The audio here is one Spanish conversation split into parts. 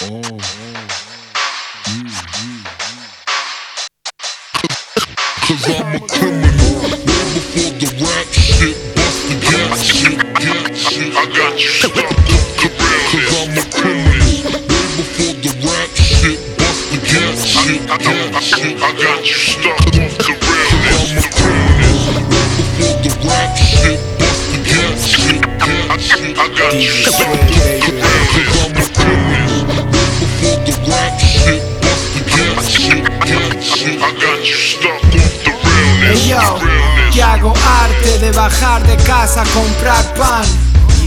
Cause I'm a criminal. Way before the rap shit, bust the gas shit, gas shit. I got you stuck up Cause I'm a criminal. Way before the rap shit, bust the gas shit, gas shit. I got you stuck off the realness. I'm a criminal. Way before the rap shit, bust the gas shit, gas shit. I got you stuck off. Ey, yo, que hago arte de bajar de casa a comprar pan.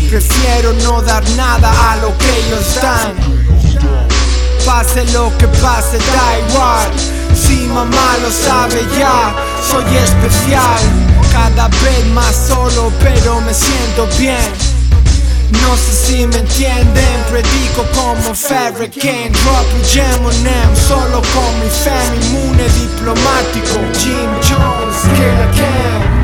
Prefiero no dar nada a lo que ellos dan. Pase lo que pase, da igual. Si mamá lo sabe ya, soy especial. Cada vez más solo, pero me siento bien. No sé si me entienden, predico como Ferry Kane, Rob y Gem solo con mi fam inmune diplomático, Jim Jones, Killer Cam.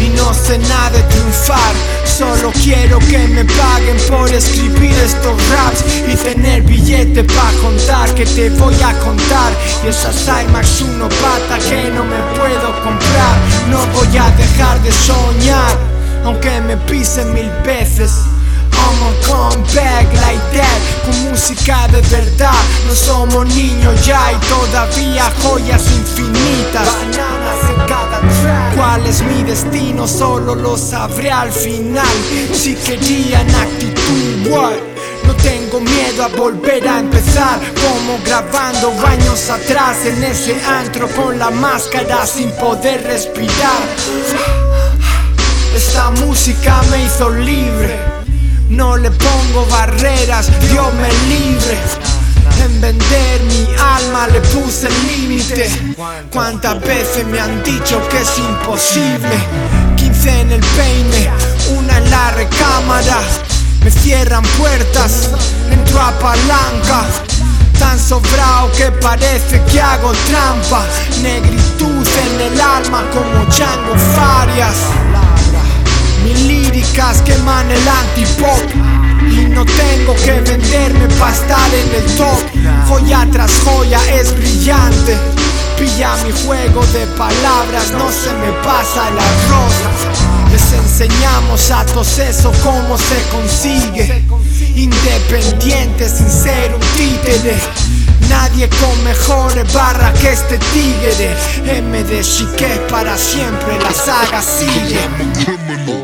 Y no sé nada de triunfar, solo quiero que me paguen por escribir estos raps y tener billete pa' contar que te voy a contar. Y esas IMAX uno pata que no me puedo comprar, no voy a dejar de soñar, aunque me pisen mil veces. I'ma come back like that Con música de verdad No somos niños ya y todavía joyas infinitas Bananas en cada track ¿Cuál es mi destino? Solo lo sabré al final Si querían actitud, what? No tengo miedo a volver a empezar Como grabando años atrás En ese antro con la máscara sin poder respirar esta música me hizo libre. No le pongo barreras, Dios me libre. En vender mi alma le puse límite. Cuántas veces me han dicho que es imposible. 15 en el peine, una en la recámara. Me cierran puertas, entro a palanca. Tan sobrado que parece que hago trampa. Negritud en el alma como Chango Farias. Mis líricas queman el antipop Y no tengo que venderme para estar en el top. Joya tras joya es brillante. Pilla mi juego de palabras, no se me pasa el arroz Les enseñamos a todos eso cómo se consigue. Independiente sin ser un títere. Nadie con mejores barra que este tigre. MD Chique para siempre la saga sigue